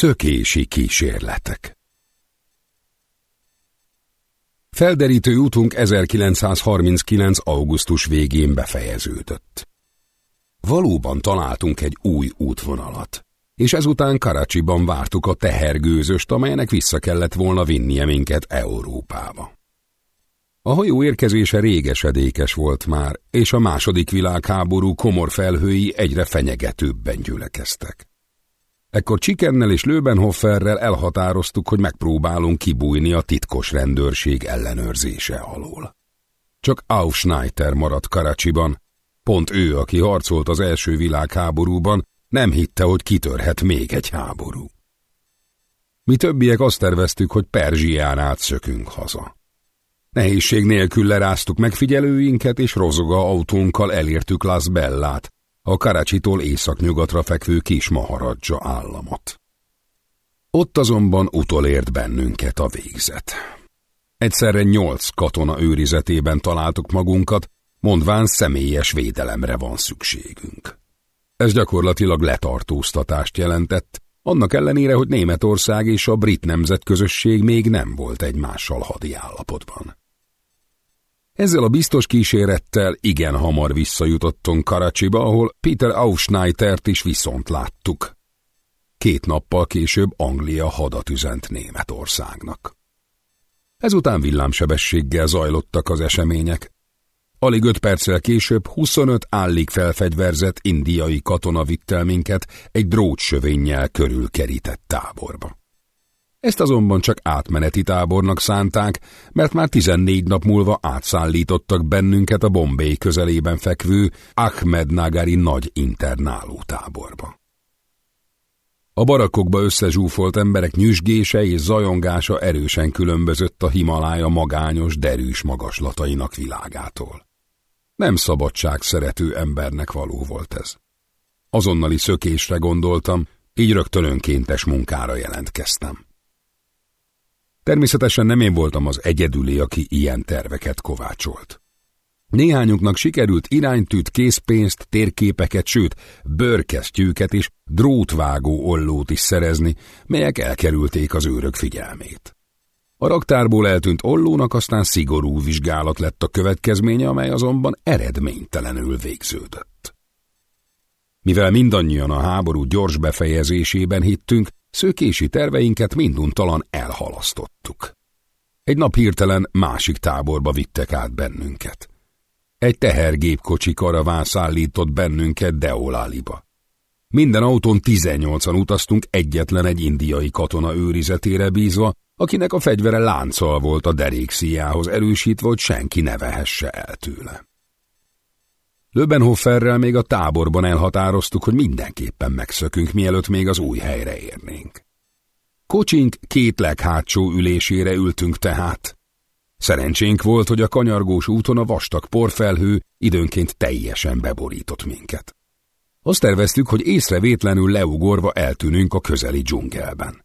Szökési kísérletek Felderítő útunk 1939. augusztus végén befejeződött. Valóban találtunk egy új útvonalat, és ezután Karacsiban vártuk a tehergőzöst, amelynek vissza kellett volna vinnie minket Európába. A hajó érkezése régesedékes volt már, és a második világháború komor felhői egyre fenyegetőbben gyülekeztek. Ekkor Csikennel és Löbenhofferrel elhatároztuk, hogy megpróbálunk kibújni a titkos rendőrség ellenőrzése alól. Csak Aufschneider maradt Karacsiban, pont ő, aki harcolt az első világháborúban, nem hitte, hogy kitörhet még egy háború. Mi többiek azt terveztük, hogy Perzsián át szökünk haza. Nehézség nélkül leráztuk megfigyelőinket, és rozoga autónkkal elértük Las Bellát, a Karacsitól északnyugatra fekvő kis Maharadzsa államot. Ott azonban utolért bennünket a végzet. Egyszerre nyolc katona őrizetében találtuk magunkat, mondván személyes védelemre van szükségünk. Ez gyakorlatilag letartóztatást jelentett, annak ellenére, hogy Németország és a brit nemzetközösség még nem volt egymással hadi állapotban. Ezzel a biztos kísérettel igen hamar visszajutottunk Karacsiba, ahol Peter Aufschneitert is viszont láttuk. Két nappal később Anglia hadat üzent Németországnak. Ezután villámsebességgel zajlottak az események. Alig öt perccel később 25 állig felfegyverzett indiai katona vitt el minket egy drótsövénnyel körülkerített táborba. Ezt azonban csak átmeneti tábornak szánták, mert már 14 nap múlva átszállítottak bennünket a Bombay közelében fekvő Ahmed Nagari nagy internáló táborba. A barakkokba összezsúfolt emberek nyüzsgése és zajongása erősen különbözött a Himalája magányos, derűs magaslatainak világától. Nem szabadság szerető embernek való volt ez. Azonnali szökésre gondoltam, így rögtön önkéntes munkára jelentkeztem. Természetesen nem én voltam az egyedüli, aki ilyen terveket kovácsolt. Néhányunknak sikerült iránytűt, készpénzt, térképeket, sőt, bőrkesztyűket és drótvágó ollót is szerezni, melyek elkerülték az őrök figyelmét. A raktárból eltűnt ollónak aztán szigorú vizsgálat lett a következménye, amely azonban eredménytelenül végződött. Mivel mindannyian a háború gyors befejezésében hittünk, Szökési terveinket minduntalan elhalasztottuk. Egy nap hirtelen másik táborba vittek át bennünket. Egy tehergépkocsi karaván szállított bennünket Deoláliba. Minden autón 18-an utaztunk egyetlen egy indiai katona őrizetére bízva, akinek a fegyvere lánccal volt a derékszíjához erősítve, hogy senki ne vehesse el tőle. Löbenhofferrel még a táborban elhatároztuk, hogy mindenképpen megszökünk, mielőtt még az új helyre érnénk. Kocsink két leghátsó ülésére ültünk tehát. Szerencsénk volt, hogy a kanyargós úton a vastag porfelhő időnként teljesen beborított minket. Azt terveztük, hogy észrevétlenül leugorva eltűnünk a közeli dzsungelben.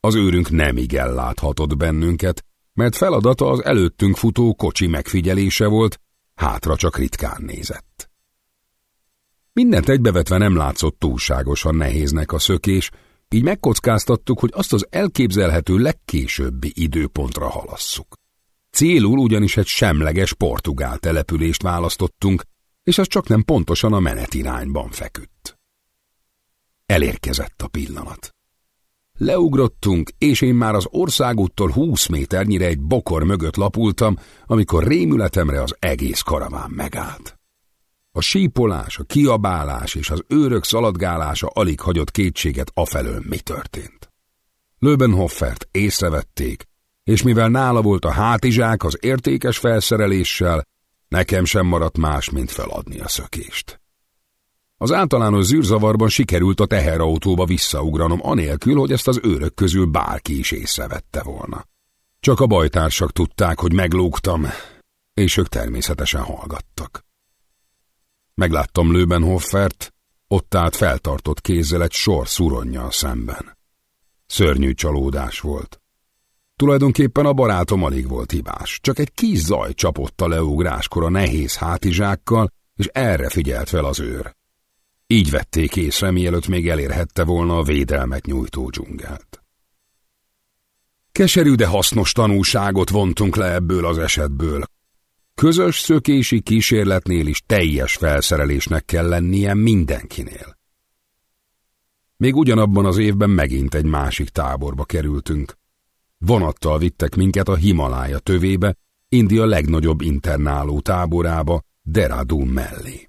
Az őrünk nem igen láthatott bennünket, mert feladata az előttünk futó kocsi megfigyelése volt, hátra csak ritkán nézett. Mindent egybevetve nem látszott túlságosan nehéznek a szökés, így megkockáztattuk, hogy azt az elképzelhető legkésőbbi időpontra halasszuk. Célul ugyanis egy semleges portugál települést választottunk, és az csak nem pontosan a menetirányban feküdt. Elérkezett a pillanat. Leugrottunk, és én már az országúttól húsz méternyire egy bokor mögött lapultam, amikor rémületemre az egész karaván megállt. A sípolás, a kiabálás és az őrök szaladgálása alig hagyott kétséget afelől mi történt. Löbenhoffert észrevették, és mivel nála volt a hátizsák az értékes felszereléssel, nekem sem maradt más, mint feladni a szökést. Az általános zűrzavarban sikerült a teherautóba visszaugranom, anélkül, hogy ezt az őrök közül bárki is észrevette volna. Csak a bajtársak tudták, hogy meglógtam, és ők természetesen hallgattak. Megláttam Löbenhoffert, ott állt feltartott kézzel egy sor szuronnyal szemben. Szörnyű csalódás volt. Tulajdonképpen a barátom alig volt hibás, csak egy kis zaj csapott a leugráskor a nehéz hátizsákkal, és erre figyelt fel az őr. Így vették észre, mielőtt még elérhette volna a védelmet nyújtó dzsungelt. Keserű, de hasznos tanulságot vontunk le ebből az esetből. Közös szökési kísérletnél is teljes felszerelésnek kell lennie mindenkinél. Még ugyanabban az évben megint egy másik táborba kerültünk. Vonattal vittek minket a Himalája tövébe, India legnagyobb internáló táborába, Deradun mellé.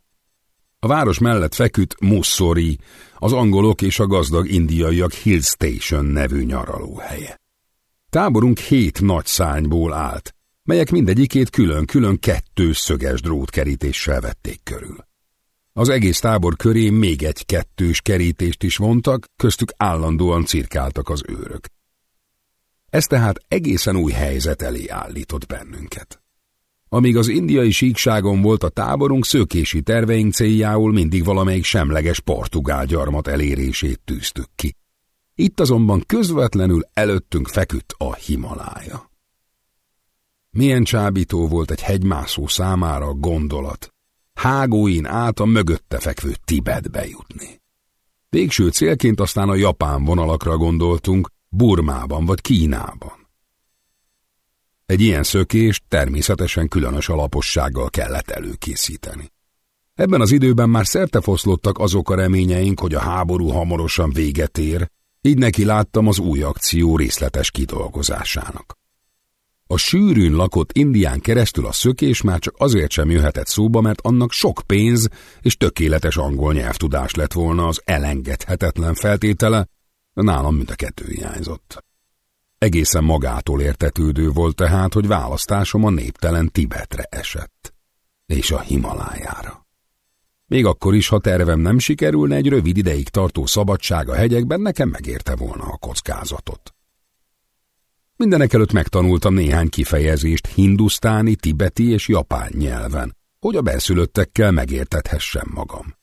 A város mellett feküdt Mussori, az angolok és a gazdag indiaiak Hill Station nevű nyaralóhelye. Táborunk hét nagy szányból állt, melyek mindegyikét külön-külön kettős szöges drótkerítéssel vették körül. Az egész tábor köré még egy kettős kerítést is vontak, köztük állandóan cirkáltak az őrök. Ez tehát egészen új helyzet elé állított bennünket. Amíg az indiai síkságon volt a táborunk, szökési terveink céljául mindig valamelyik semleges portugál gyarmat elérését tűztük ki. Itt azonban közvetlenül előttünk feküdt a Himalája. Milyen csábító volt egy hegymászó számára a gondolat, hágóin át a mögötte fekvő Tibetbe jutni. Végső célként aztán a japán vonalakra gondoltunk, Burmában vagy Kínában. Egy ilyen szökést természetesen különös alapossággal kellett előkészíteni. Ebben az időben már szertefoszlottak azok a reményeink, hogy a háború hamarosan véget ér, így neki láttam az új akció részletes kidolgozásának. A sűrűn lakott Indián keresztül a szökés már csak azért sem jöhetett szóba, mert annak sok pénz és tökéletes angol nyelvtudás lett volna az elengedhetetlen feltétele, de nálam mind a kettő hiányzott. Egészen magától értetődő volt tehát, hogy választásom a néptelen Tibetre esett, és a Himalájára. Még akkor is, ha tervem nem sikerülne, egy rövid ideig tartó szabadság a hegyekben, nekem megérte volna a kockázatot. Mindenek előtt megtanultam néhány kifejezést hindusztáni, tibeti és japán nyelven, hogy a benszülöttekkel megértethessem magam.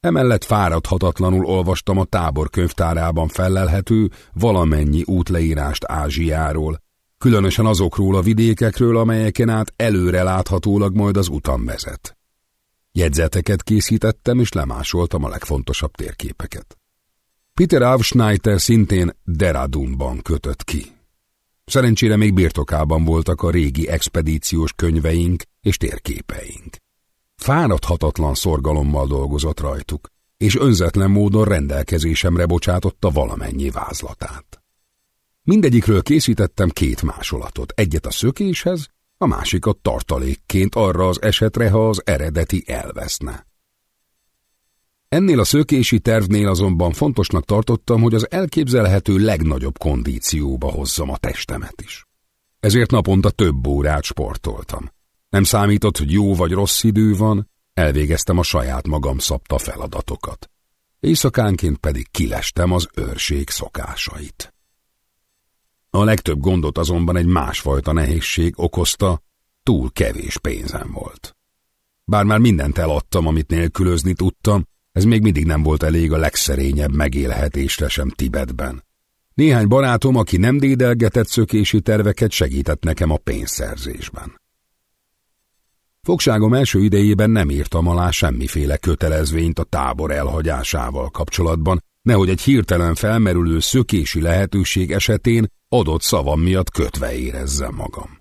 Emellett fáradhatatlanul olvastam a tábor könyvtárában fellelhető valamennyi útleírást Ázsiáról, különösen azokról a vidékekről, amelyeken át előre láthatólag majd az utam vezet. Jegyzeteket készítettem, és lemásoltam a legfontosabb térképeket. Peter Avschneiter szintén Deradunban kötött ki. Szerencsére még birtokában voltak a régi expedíciós könyveink és térképeink. Fáradhatatlan szorgalommal dolgozott rajtuk, és önzetlen módon rendelkezésemre bocsátotta valamennyi vázlatát. Mindegyikről készítettem két másolatot, egyet a szökéshez, a másikat tartalékként arra az esetre, ha az eredeti elveszne. Ennél a szökési tervnél azonban fontosnak tartottam, hogy az elképzelhető legnagyobb kondícióba hozzam a testemet is. Ezért naponta több órát sportoltam. Nem számított, hogy jó vagy rossz idő van, elvégeztem a saját magam szabta feladatokat. Éjszakánként pedig kilestem az őrség szokásait. A legtöbb gondot azonban egy másfajta nehézség okozta, túl kevés pénzem volt. Bár már mindent eladtam, amit nélkülözni tudtam, ez még mindig nem volt elég a legszerényebb megélhetésre sem Tibetben. Néhány barátom, aki nem dédelgetett szökési terveket, segített nekem a pénzszerzésben. Fogságom első idejében nem írtam alá semmiféle kötelezvényt a tábor elhagyásával kapcsolatban, nehogy egy hirtelen felmerülő szökési lehetőség esetén adott szavam miatt kötve érezzem magam.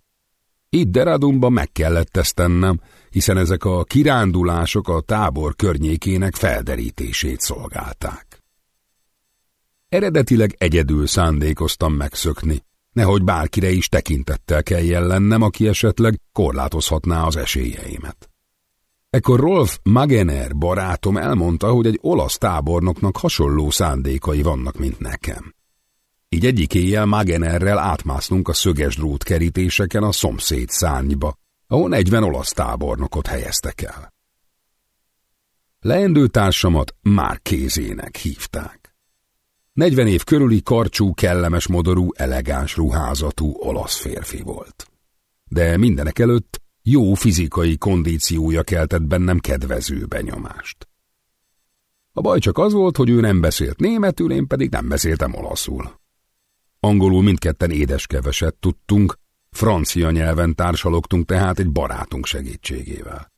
Itt Deradumban meg kellett ezt tennem, hiszen ezek a kirándulások a tábor környékének felderítését szolgálták. Eredetileg egyedül szándékoztam megszökni, nehogy bárkire is tekintettel kelljen lennem, aki esetleg korlátozhatná az esélyeimet. Ekkor Rolf Magener barátom elmondta, hogy egy olasz tábornoknak hasonló szándékai vannak, mint nekem. Így egyik éjjel Magenerrel átmásznunk a szöges drótkerítéseken a szomszéd szárnyba, ahol 40 olasz tábornokot helyeztek el. Leendő társamat már kézének hívták. 40 év körüli karcsú, kellemes modorú, elegáns ruházatú olasz férfi volt. De mindenek előtt jó fizikai kondíciója keltett bennem kedvező benyomást. A baj csak az volt, hogy ő nem beszélt németül, én pedig nem beszéltem olaszul. Angolul mindketten édeskeveset tudtunk, francia nyelven társalogtunk tehát egy barátunk segítségével.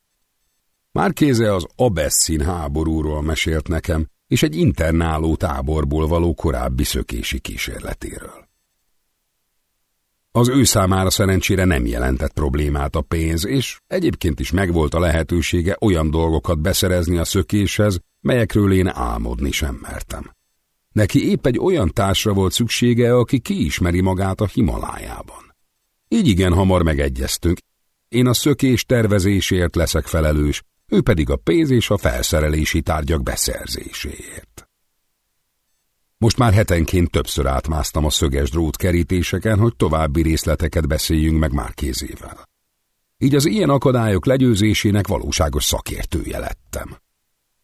Márkéze az Abesszin háborúról mesélt nekem, és egy internáló táborból való korábbi szökési kísérletéről. Az ő számára szerencsére nem jelentett problémát a pénz, és egyébként is megvolt a lehetősége olyan dolgokat beszerezni a szökéshez, melyekről én álmodni sem mertem. Neki épp egy olyan társra volt szüksége, aki kiismeri magát a Himalájában. Így igen hamar megegyeztünk. Én a szökés tervezésért leszek felelős, ő pedig a pénz és a felszerelési tárgyak beszerzéséért. Most már hetenként többször átmásztam a szöges drótkerítéseken, hogy további részleteket beszéljünk meg már kézével. Így az ilyen akadályok legyőzésének valóságos szakértője lettem.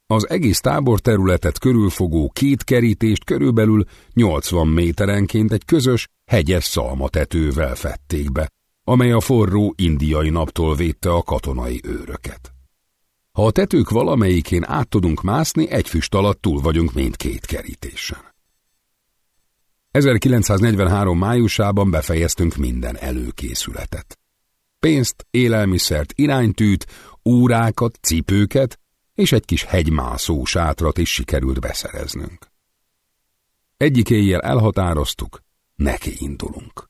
Az egész tábor területet körülfogó két kerítést körülbelül 80 méterenként egy közös, hegyes szalmatetővel fették be, amely a forró indiai naptól védte a katonai őröket. Ha a tetők valamelyikén át tudunk mászni, egy füst alatt túl vagyunk mindkét kerítésen. 1943. májusában befejeztünk minden előkészületet. Pénzt, élelmiszert, iránytűt, órákat, cipőket és egy kis hegymászó sátrat is sikerült beszereznünk. Egyik éjjel elhatároztuk, neki indulunk.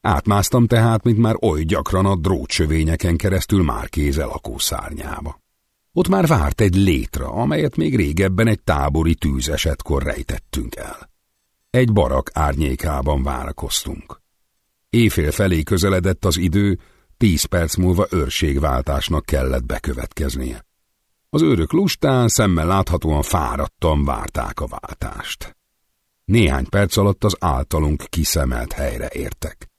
Átmásztam tehát, mint már oly gyakran a drótsövényeken keresztül már kéze lakószárnyába. Ott már várt egy létra, amelyet még régebben egy tábori tűzesetkor rejtettünk el. Egy barak árnyékában várakoztunk. Éjfél felé közeledett az idő, tíz perc múlva őrségváltásnak kellett bekövetkeznie. Az őrök lustán, szemmel láthatóan fáradtan várták a váltást. Néhány perc alatt az általunk kiszemelt helyre értek.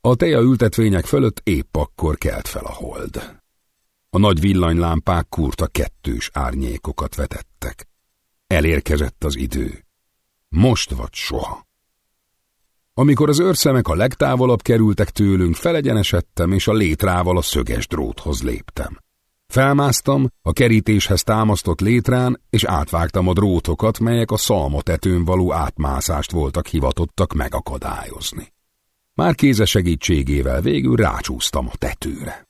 A teja ültetvények fölött épp akkor kelt fel a hold. A nagy villanylámpák kurta kettős árnyékokat vetettek. Elérkezett az idő. Most vagy soha. Amikor az őrszemek a legtávolabb kerültek tőlünk, felegyenesedtem, és a létrával a szöges dróthoz léptem. Felmásztam, a kerítéshez támasztott létrán, és átvágtam a drótokat, melyek a szalmatetőn való átmászást voltak hivatottak megakadályozni. Már kéze segítségével végül rácsúsztam a tetőre.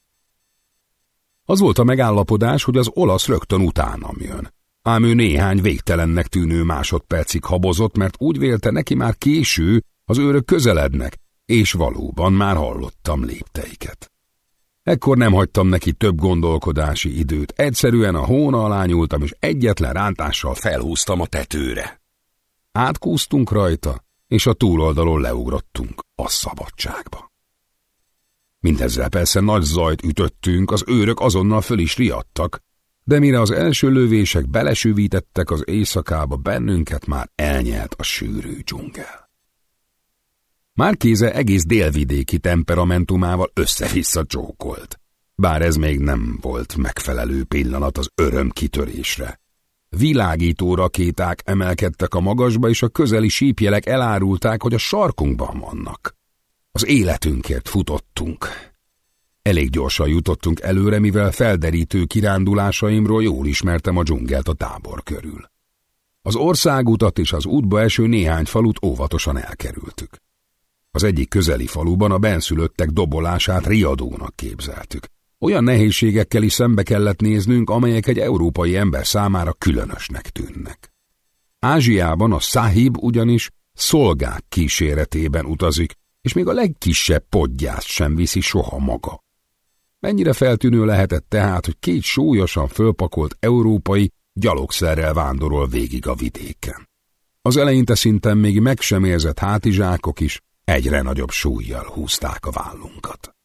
Az volt a megállapodás, hogy az olasz rögtön utánam jön. Ám ő néhány végtelennek tűnő másodpercig habozott, mert úgy vélte neki már késő, az őrök közelednek, és valóban már hallottam lépteiket. Ekkor nem hagytam neki több gondolkodási időt, egyszerűen a hóna alá nyúltam, és egyetlen rántással felhúztam a tetőre. Átkúztunk rajta, és a túloldalon leugrottunk a szabadságba. Mindezzel persze nagy zajt ütöttünk, az őrök azonnal föl is riadtak, de mire az első lövések belesűvítettek az éjszakába, bennünket már elnyelt a sűrű dzsungel. Márkéze egész délvidéki temperamentumával össze-vissza csókolt, bár ez még nem volt megfelelő pillanat az öröm kitörésre. Világító rakéták emelkedtek a magasba, és a közeli sípjelek elárulták, hogy a sarkunkban vannak. Az életünkért futottunk. Elég gyorsan jutottunk előre, mivel felderítő kirándulásaimról jól ismertem a dzsungelt a tábor körül. Az országutat és az útba eső néhány falut óvatosan elkerültük. Az egyik közeli faluban a benszülöttek dobolását riadónak képzeltük. Olyan nehézségekkel is szembe kellett néznünk, amelyek egy európai ember számára különösnek tűnnek. Ázsiában a száhib ugyanis szolgák kíséretében utazik, és még a legkisebb podgyászt sem viszi soha maga. Mennyire feltűnő lehetett tehát, hogy két súlyosan fölpakolt európai gyalogszerrel vándorol végig a vidéken. Az eleinte szinten még meg sem érzett hátizsákok is egyre nagyobb súlyjal húzták a vállunkat.